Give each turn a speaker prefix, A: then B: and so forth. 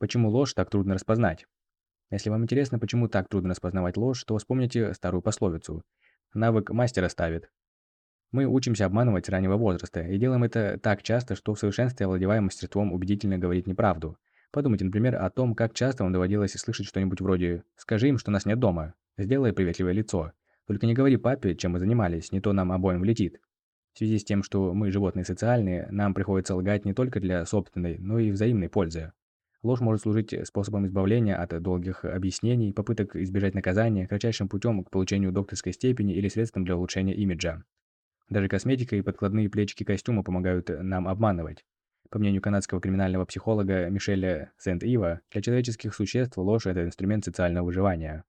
A: Почему ложь так трудно распознать? Если вам интересно, почему так трудно распознавать ложь, то вспомните старую пословицу. Навык мастера ставит. Мы учимся обманывать с раннего возраста и делаем это так часто, что в совершенстве овладеваем мастерством убедительно говорить неправду. Подумайте, например, о том, как часто вам доводилось слышать что-нибудь вроде «Скажи им, что нас нет дома», «Сделай приветливое лицо», «Только не говори папе, чем мы занимались, не то нам обоим влетит». В связи с тем, что мы животные социальные, нам приходится лгать не только для собственной, но и взаимной пользы. Ложь может служить способом избавления от долгих объяснений, попыток избежать наказания, кратчайшим путем к получению докторской степени или средством для улучшения имиджа. Даже косметика и подкладные плечики костюма помогают нам обманывать. По мнению канадского криминального психолога Мишеля Сент-Ива, для человеческих существ ложь – это инструмент социального выживания.